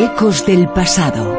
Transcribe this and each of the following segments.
Ecos del pasado.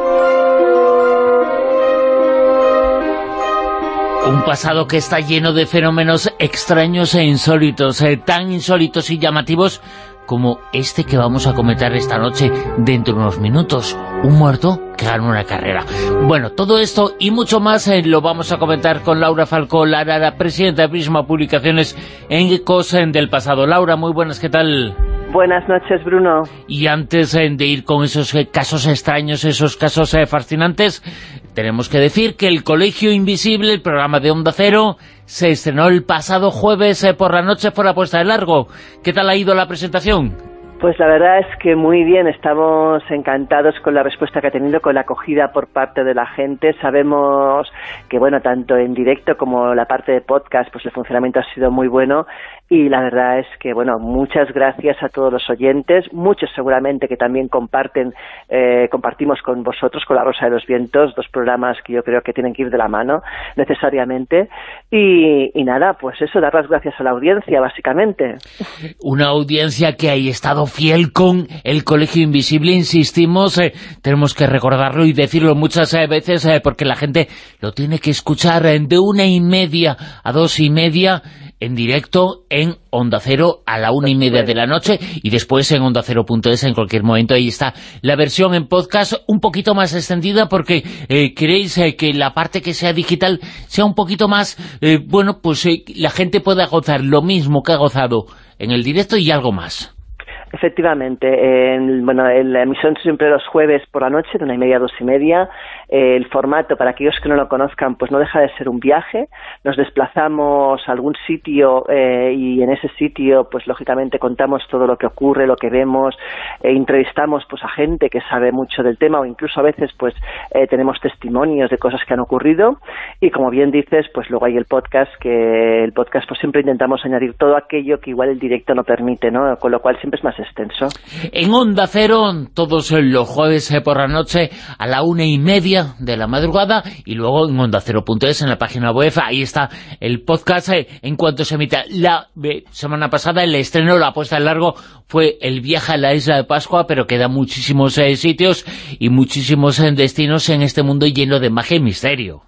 Un pasado que está lleno de fenómenos extraños e insólitos, eh, tan insólitos y llamativos como este que vamos a comentar esta noche dentro de unos minutos. Un muerto que gana una carrera. Bueno, todo esto y mucho más eh, lo vamos a comentar con Laura Falcó Lara, presidenta de Prisma Publicaciones en Ecos del pasado. Laura, muy buenas, ¿qué tal? Buenas noches, Bruno. Y antes eh, de ir con esos eh, casos extraños, esos casos eh, fascinantes, tenemos que decir que el Colegio Invisible, el programa de Onda Cero, se estrenó el pasado jueves por la noche por la puesta de largo. ¿Qué tal ha ido la presentación? Pues la verdad es que muy bien, estamos encantados con la respuesta que ha tenido, con la acogida por parte de la gente. Sabemos que, bueno, tanto en directo como la parte de podcast, pues el funcionamiento ha sido muy bueno y la verdad es que, bueno, muchas gracias a todos los oyentes, muchos seguramente que también comparten, eh, compartimos con vosotros, con La Rosa de los Vientos, dos programas que yo creo que tienen que ir de la mano necesariamente. Y, nada, pues eso, dar las gracias a la audiencia, básicamente. Una audiencia que ha estado fiel con el Colegio Invisible, insistimos, eh, tenemos que recordarlo y decirlo muchas eh, veces porque la gente lo tiene que escuchar de una y media a dos y media en directo en Onda Cero a la una y media de la noche y después en Onda Cero.es en cualquier momento. Ahí está la versión en podcast un poquito más extendida porque eh, queréis eh, que la parte que sea digital sea un poquito más, eh, bueno, pues la gente pueda gozar lo mismo que ha gozado en el directo y algo más. Efectivamente, en, bueno, en la emisión siempre los jueves por la noche, de una y media a dos y media. El formato, para aquellos que no lo conozcan, pues no deja de ser un viaje. Nos desplazamos a algún sitio eh, y en ese sitio, pues lógicamente contamos todo lo que ocurre, lo que vemos, e entrevistamos pues a gente que sabe mucho del tema o incluso a veces pues eh, tenemos testimonios de cosas que han ocurrido y como bien dices, pues luego hay el podcast, que el podcast pues siempre intentamos añadir todo aquello que igual el directo no permite, ¿no? Con lo cual siempre es más extenso. En Onda Cero, todos los jueves eh, por la noche a la una y media de la madrugada y luego en Onda Cero.es en la página web, ahí está el podcast eh, en cuanto se emita. La eh, semana pasada el estreno, la puesta en largo fue el viaje a la isla de Pascua, pero queda muchísimos sitios y muchísimos destinos en este mundo lleno de magia y misterio.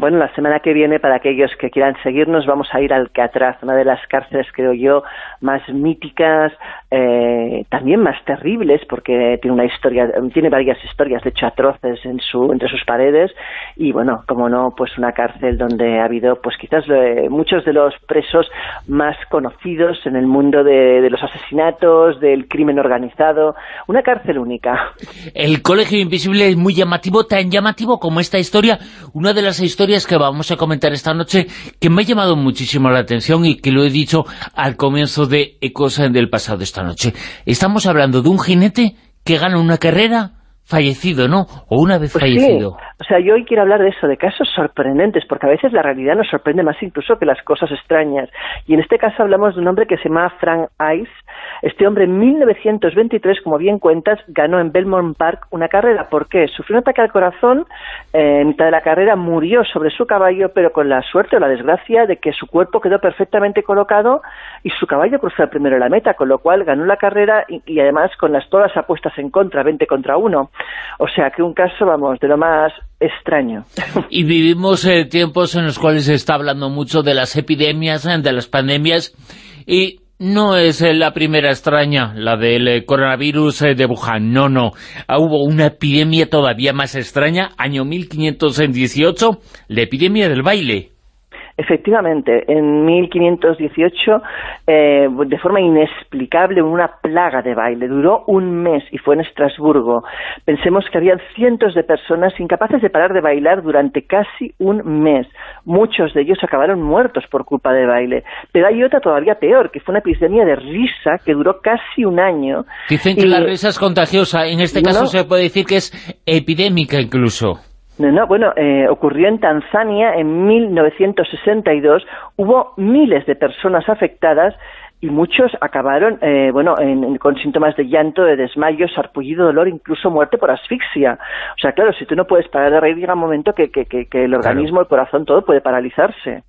Bueno, la semana que viene, para aquellos que quieran seguirnos, vamos a ir al Catraz, una de las cárceles, creo yo, más míticas, eh, también más terribles, porque tiene una historia, tiene varias historias, de hecho, atroces en su, entre sus paredes, y bueno, como no, pues una cárcel donde ha habido, pues quizás eh, muchos de los presos más conocidos en el mundo de, los asesinatos, del crimen organizado, una cárcel única. El Colegio Invisible es muy llamativo, tan llamativo como esta historia, una de las historias que vamos a comentar esta noche que me ha llamado muchísimo la atención y que lo he dicho al comienzo de Ecos del pasado esta noche. Estamos hablando de un jinete que gana una carrera fallecido, ¿no? O una vez pues fallecido. O sea, yo hoy quiero hablar de eso, de casos sorprendentes, porque a veces la realidad nos sorprende más incluso que las cosas extrañas. Y en este caso hablamos de un hombre que se llama Frank Ice. Este hombre en 1923, como bien cuentas, ganó en Belmont Park una carrera. ¿Por qué? Sufrió un ataque al corazón, eh, en mitad de la carrera murió sobre su caballo, pero con la suerte o la desgracia de que su cuerpo quedó perfectamente colocado y su caballo cruzó primero la meta, con lo cual ganó la carrera y, además con las todas apuestas en contra, 20 contra 1. O sea que un caso, vamos, de lo más extraño. Y vivimos eh, tiempos en los cuales se está hablando mucho de las epidemias, eh, de las pandemias, y no es eh, la primera extraña, la del coronavirus de Wuhan, no, no. Ah, hubo una epidemia todavía más extraña, año 1518, la epidemia del baile. Efectivamente, en 1518, eh, de forma inexplicable, una plaga de baile. Duró un mes y fue en Estrasburgo. Pensemos que había cientos de personas incapaces de parar de bailar durante casi un mes. Muchos de ellos acabaron muertos por culpa del baile. Pero hay otra todavía peor, que fue una epidemia de risa que duró casi un año. Dicen que la risa es contagiosa. En este caso se puede decir que es epidémica incluso. No, bueno, eh, ocurrió en Tanzania en 1962. Hubo miles de personas afectadas y muchos acabaron eh, bueno con síntomas de llanto, de desmayo, sarpullido, dolor, incluso muerte por asfixia. O sea, claro, si tú no puedes parar de reír, llega un momento que, que, que, el organismo, el corazón, todo puede paralizarse.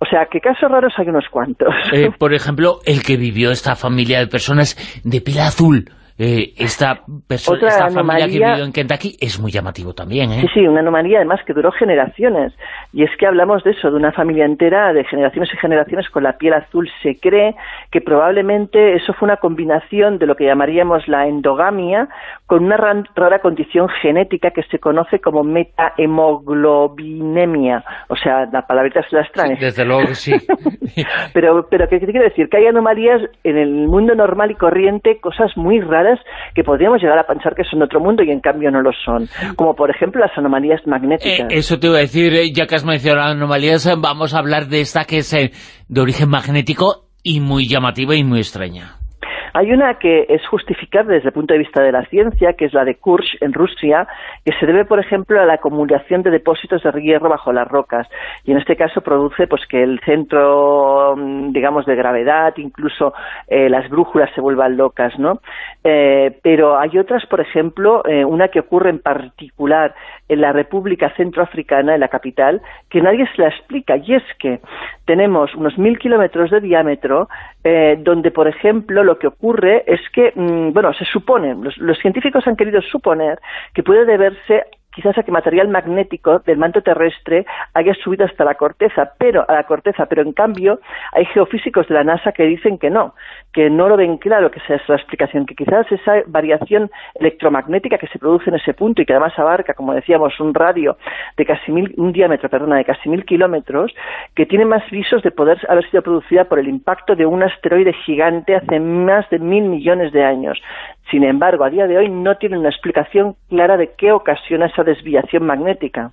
O sea, que casos raros hay unos cuantos. Eh, por ejemplo, el que vivió esta familia de personas de piel azul, eh, esta, persona, esta familia que vivió en Kentucky es muy llamativo también. ¿eh? Sí, sí, una anomalía además que duró generaciones. Y es que hablamos de eso, de una familia entera, de generaciones y generaciones con la piel azul. Se cree que probablemente eso fue una combinación de lo que llamaríamos la endogamia con una rara condición genética que se conoce como metahemoglobinemia. O sea, la palabrita se las trae. desde luego sí. pero, pero ¿qué quiere decir? Que hay anomalías en el mundo normal y corriente, cosas muy raras que podríamos llegar a pensar que son otro mundo y en cambio no lo son. Como por ejemplo las anomalías magnéticas. Eh, eso te iba a decir, eh, ya que has mencionado anomalías, eh, vamos a hablar de esta que es de origen magnético y muy llamativa y muy extraña. Hay una que es justificable desde el punto de vista de la ciencia, que es la de Kursk en Rusia, que se debe, por ejemplo, a la acumulación de depósitos de hierro bajo las rocas. Y en este caso produce pues que el centro, mm, digamos, de gravedad, incluso eh, las brújulas se vuelvan locas, ¿no? Eh, pero hay otras, por ejemplo, eh, una que ocurre en particular en la República Centroafricana, en la capital, que nadie se la explica, y es que tenemos unos mil kilómetros de diámetro, donde, por ejemplo, lo que ocurre es que, mm, bueno, se supone, los, científicos han querido suponer que puede deberse quizás a que material magnético del manto terrestre haya subido hasta la corteza, pero a la corteza, pero en cambio hay geofísicos de la NASA que dicen que no, que no lo ven claro que esa la explicación, que quizás esa variación electromagnética que se produce en ese punto y que además abarca, como decíamos, un radio de casi mil, un diámetro, perdona, de casi mil kilómetros, que tiene más visos de poder haber sido producida por el impacto de un asteroide gigante hace más de mil millones de años. Sin embargo, a día de hoy no tiene una explicación clara de qué ocasiona esa desviación magnética.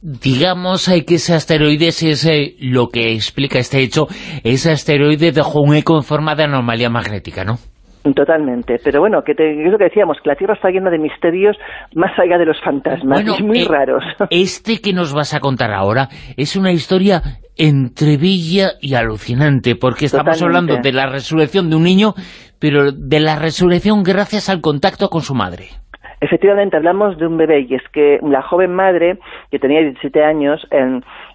Digamos que ese asteroide es eh, lo que explica este hecho, ese asteroide dejó un eco en forma de anomalía magnética, ¿no? Totalmente, pero bueno, que es lo que decíamos, que la Tierra está llena de misterios más allá de los fantasmas, muy eh, raros. Este que nos vas a contar ahora es una historia entre villa y alucinante, porque estamos hablando de la resurrección de un niño, pero de la resurrección gracias al contacto con su madre. Efectivamente, hablamos de un bebé, y es que la joven madre, que tenía 17 años,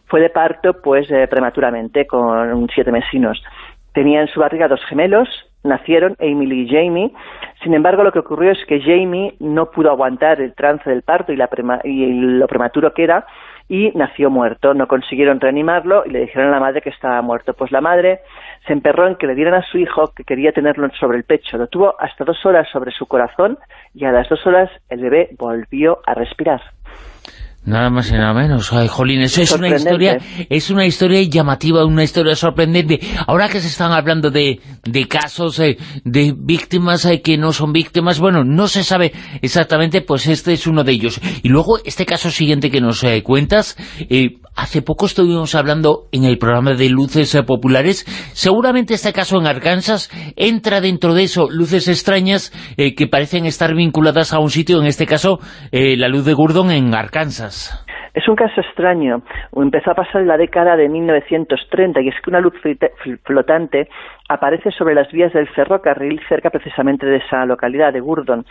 fue de parto pues eh, prematuramente, con siete mesinos. Tenía en su barriga dos gemelos, nacieron Emily y Jamie. Sin embargo, lo que ocurrió es que Jamie no pudo aguantar el trance del parto y, y lo prematuro que era, y nació muerto. No consiguieron reanimarlo y le dijeron a la madre que estaba muerto. Pues la madre se emperró en que le dieran a su hijo que quería tenerlo sobre el pecho. Lo tuvo hasta dos horas sobre su corazón y a las dos horas el bebé volvió a respirar. Nada más y nada menos. Ay, jolín, eso es una historia, es una historia llamativa, una historia sorprendente. Ahora que se están hablando de, de casos eh, de víctimas eh, que no son víctimas, bueno, no se sabe exactamente, pues este es uno de ellos. Y luego, este caso siguiente que nos eh, cuentas, hace poco estuvimos hablando en el programa de Luces Populares, seguramente este caso en Arkansas entra dentro de eso, luces extrañas que parecen estar vinculadas a un sitio, en este caso, la luz de Gurdon en Arkansas. Es un caso extraño. Empezó a pasar la década de 1930 y es que una luz flotante aparece sobre las vías del ferrocarril cerca precisamente de esa localidad de Gurdon.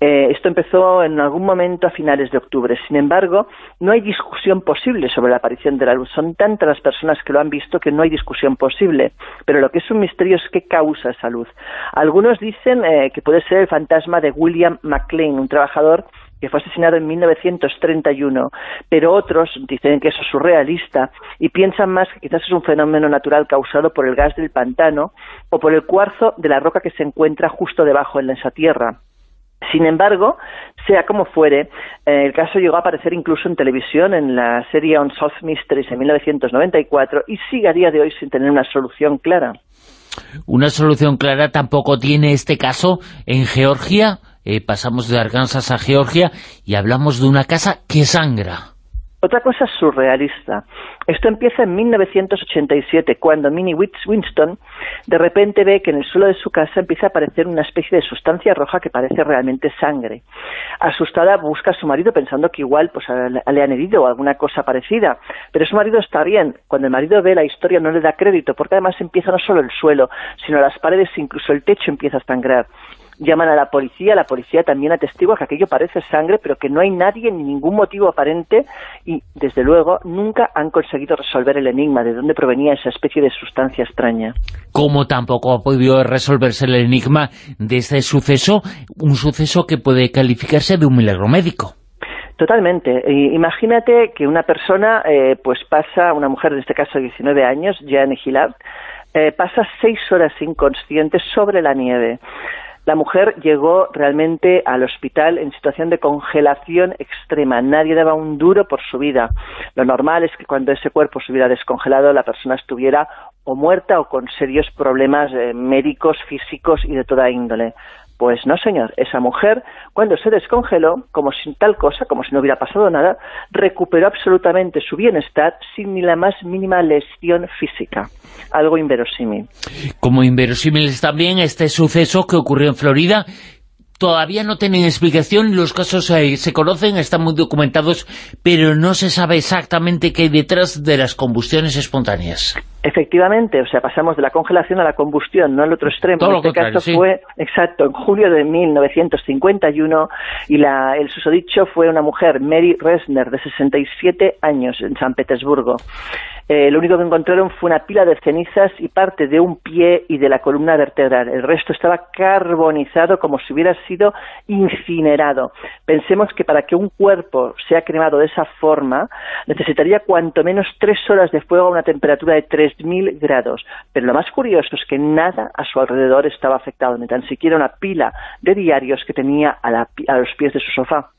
Eh, esto empezó en algún momento a finales de octubre. Sin embargo, no hay discusión posible sobre la aparición de la luz. Son tantas las personas que lo han visto que no hay discusión posible. Pero lo que es un misterio es qué causa esa luz. Algunos dicen eh, que puede ser el fantasma de William McLean, un trabajador que fue asesinado en 1931, pero otros dicen que eso es surrealista y piensan más que quizás es un fenómeno natural causado por el gas del pantano o por el cuarzo de la roca que se encuentra justo debajo en esa tierra. Sin embargo, sea como fuere, eh, el caso llegó a aparecer incluso en televisión en la serie Unsolved Mysteries en 1994 y sigue a día de hoy sin tener una solución clara. Una solución clara tampoco tiene este caso en Georgia, eh, pasamos de Arkansas a Georgia y hablamos de una casa que sangra. Otra cosa surrealista. Esto empieza en 1987, cuando Minnie Winston de repente ve que en el suelo de su casa empieza a aparecer una especie de sustancia roja que parece realmente sangre. Asustada busca a su marido pensando que igual pues, le han herido o alguna cosa parecida, pero su marido está bien. Cuando el marido ve la historia no le da crédito, porque además empieza no solo el suelo, sino las paredes, incluso el techo empieza a sangrar. Llaman a la policía, la policía también atestigua que aquello parece sangre, pero que no hay nadie ni ningún motivo aparente y, desde luego, nunca han conseguido resolver el enigma de dónde provenía esa especie de sustancia extraña. Como tampoco ha podido resolverse el enigma de este suceso, un suceso que puede calificarse de un milagro médico. Totalmente. imagínate que una persona, eh, pues pasa, una mujer en este caso de 19 años, Jeanne Gillard, eh, pasa seis horas inconsciente sobre la nieve. La mujer llegó realmente al hospital en situación de congelación extrema. Nadie daba un duro por su vida. Lo normal es que cuando ese cuerpo se hubiera descongelado, la persona estuviera o muerta o con serios problemas eh, médicos, físicos y de toda índole. Pues no, señor, esa mujer, cuando se descongeló, como sin tal cosa, como si no hubiera pasado nada, recuperó absolutamente su bienestar sin ni la más mínima lesión física. Algo inverosímil. Como inverosímil también este suceso que ocurrió en Florida, todavía no tienen explicación, los casos eh, se conocen, están muy documentados, pero no se sabe exactamente qué hay detrás de las combustiones espontáneas. Efectivamente, o sea, pasamos de la congelación a la combustión, no al otro extremo. en este caso fue, exacto, en julio de 1951 y la, el susodicho fue una mujer, Mary Resner, de 67 años, en San Petersburgo. Eh, lo único que encontraron fue una pila de cenizas y parte de un pie y de la columna vertebral. El resto estaba carbonizado como si hubiera sido incinerado. Pensemos que para que un cuerpo sea cremado de esa forma, necesitaría cuanto menos tres horas de fuego a una temperatura de 3.000 grados. Pero lo más curioso es que nada a su alrededor estaba afectado, ni tan siquiera una pila de diarios que tenía a, los pies de su sofá.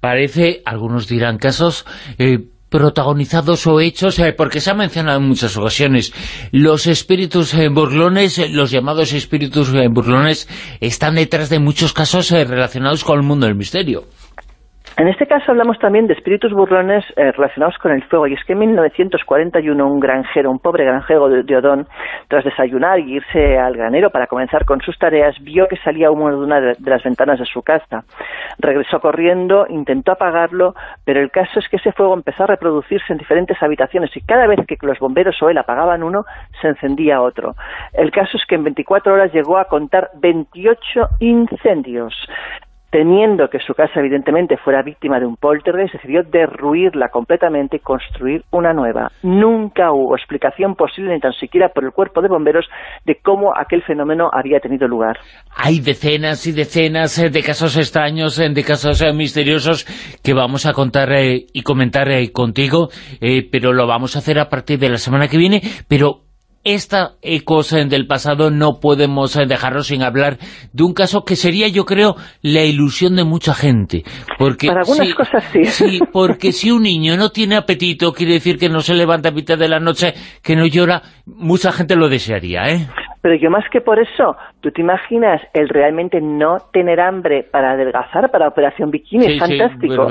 Parece, algunos dirán, casos eh, protagonizados o hechos, eh, porque se ha mencionado en muchas ocasiones, los espíritus eh, burlones, eh, los llamados espíritus burlones, están detrás de muchos casos relacionados con el mundo del misterio. En este caso hablamos también de espíritus burlones eh, relacionados con el fuego, y es que en 1941 un granjero, un pobre granjero de, Odón, tras desayunar y irse al granero para comenzar con sus tareas, vio que salía humo de una de, las ventanas de su casa. Regresó corriendo, intentó apagarlo, pero el caso es que ese fuego empezó a reproducirse en diferentes habitaciones y cada vez que los bomberos o él apagaban uno, se encendía otro. El caso es que en 24 horas llegó a contar 28 incendios teniendo que su casa evidentemente fuera víctima de un poltergeist, decidió derruirla completamente y construir una nueva. Nunca hubo explicación posible, ni tan siquiera por el cuerpo de bomberos, de cómo aquel fenómeno había tenido lugar. Hay decenas y decenas eh, de casos extraños, eh, de casos eh, misteriosos que vamos a contar y comentar contigo, pero lo vamos a hacer a partir de la semana que viene, pero esta cosa del pasado no podemos eh, dejarlo sin hablar de un caso que sería, yo creo, la ilusión de mucha gente. Porque Para algunas cosas sí. Sí, porque si un niño no tiene apetito, quiere decir que no se levanta a mitad de la noche, que no llora, mucha gente lo desearía, ¿eh? Pero yo más que por eso, ¿tú te imaginas el realmente no tener hambre para adelgazar, para Operación Bikini? es fantástico.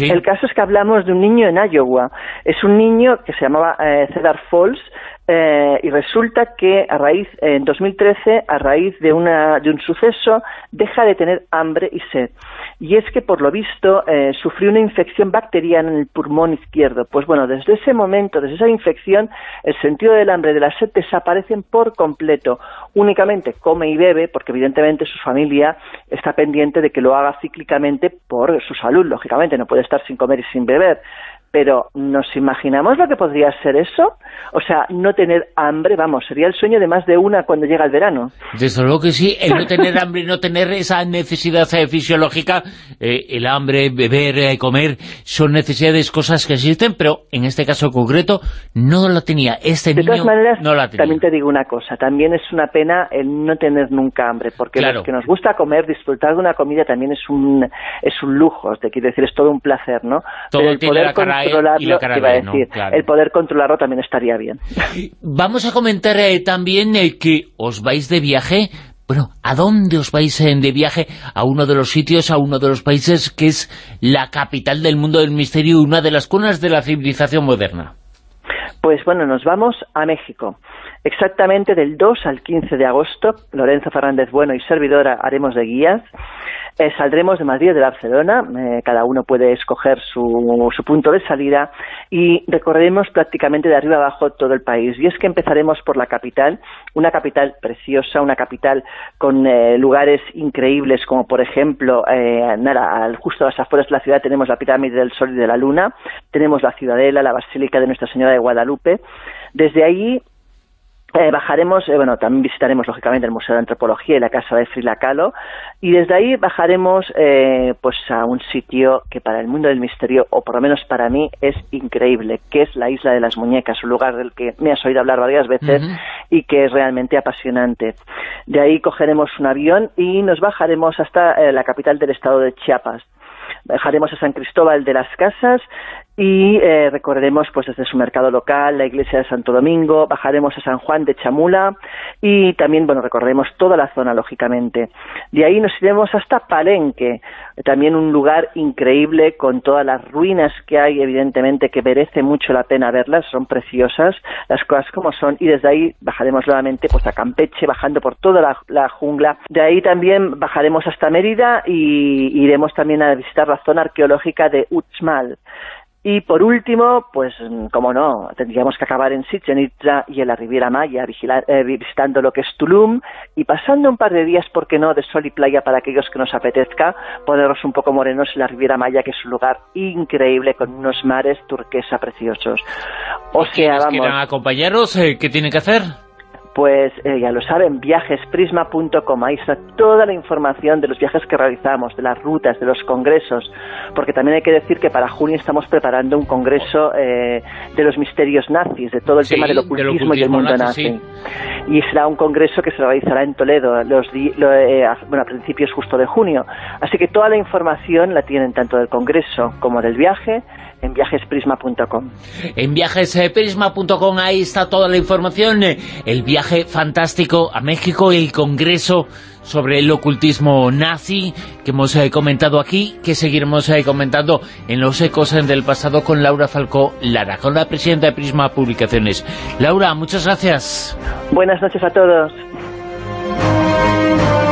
el caso es que hablamos de un niño en Iowa. Es un niño que se llamaba eh, Cedar Falls, eh, y resulta que a raíz, en 2013, a raíz de, una, de un suceso, deja de tener hambre y sed. Y es que, por lo visto, eh, sufrió una infección bacteriana en el pulmón izquierdo. Pues bueno, desde ese momento, desde esa infección, el sentido del hambre y de la sed desaparecen por completo. Únicamente come y bebe, porque evidentemente su familia está pendiente de que lo haga cíclicamente por su salud, lógicamente, no puede estar sin comer y sin beber pero ¿nos imaginamos lo que podría ser eso? O sea, no tener hambre, vamos, sería el sueño de más de una cuando llega el verano. Desde luego que sí, el no tener hambre, no tener esa necesidad eh, fisiológica, eh, el hambre, beber, eh, comer, son necesidades, cosas que existen, pero en este caso concreto no la tenía. Este niño no la tenía. también te digo una cosa, también es una pena el no tener nunca hambre, porque los que nos gusta comer, disfrutar de una comida también es un, es un lujo, te quiero decir, es todo un placer, ¿no? Todo tiene la cara el poder controlarlo también estaría bien. Vamos a comentar eh, también eh, que os vais de viaje bueno, ¿a dónde os vais eh, de viaje? A uno de los sitios, a uno de los países que es la capital del mundo del misterio, una de las cunas de la civilización moderna. Pues bueno, nos vamos a México. Exactamente del 2 al 15 de agosto, Lorenzo Fernández Bueno y servidora haremos de guías. Eh, saldremos de Madrid de Barcelona, eh, cada uno puede escoger su, su, punto de salida y recorreremos prácticamente de arriba abajo todo el país. Y es que empezaremos por la capital, una capital preciosa, una capital con eh, lugares increíbles como por ejemplo, nada, justo a las afueras de la ciudad tenemos la pirámide del Sol y de la Luna, tenemos la Ciudadela, la Basílica de Nuestra Señora de Guadalupe. Desde ahí eh, bajaremos, eh, bueno, también visitaremos lógicamente el Museo de Antropología y la Casa de Frida Kahlo y desde ahí bajaremos eh, pues a un sitio que para el mundo del misterio, o por lo menos para mí, es increíble, que es la Isla de las Muñecas, un lugar del que me has oído hablar varias veces y que es realmente apasionante. De ahí cogeremos un avión y nos bajaremos hasta la capital del estado de Chiapas. Bajaremos a San Cristóbal de las Casas y eh, recorreremos pues desde su mercado local, la iglesia de Santo Domingo, bajaremos a San Juan de Chamula y también bueno recorreremos toda la zona lógicamente. De ahí nos iremos hasta Palenque, también un lugar increíble con todas las ruinas que hay evidentemente que merece mucho la pena verlas, son preciosas las cosas como son y desde ahí bajaremos nuevamente pues a Campeche bajando por toda la, la jungla. De ahí también bajaremos hasta Mérida y iremos también a visitar la zona arqueológica de Uxmal. Y por último, pues como no, tendríamos que acabar en Chichen y en la Riviera Maya, eh, visitando lo que es Tulum y pasando un par de días, ¿por qué no?, de sol y playa para aquellos que nos apetezca, ponernos un poco morenos en la Riviera Maya, que es un lugar increíble con unos mares turquesa preciosos. O sea, vamos... acompañaros? Eh, ¿Qué tienen que hacer? Pues eh, ya lo saben, viajesprisma.com, ahí está toda la información de los viajes que realizamos, de las rutas, de los congresos, porque también hay que decir que para junio estamos preparando un congreso eh, de los misterios nazis, de todo el tema del ocultismo, y el mundo nazi. Y será un congreso que se realizará en Toledo los eh, bueno, a principios justo de junio. Así que toda la información la tienen tanto del congreso como del viaje en viajesprisma.com. En viajesprisma.com ahí está toda la información, el fantástico a México, el congreso sobre el ocultismo nazi que hemos eh, comentado aquí, que seguiremos eh, comentando en los ecos del pasado con Laura Falcó Lara, con la presidenta de Prisma Publicaciones. Laura, muchas gracias. Buenas noches a todos.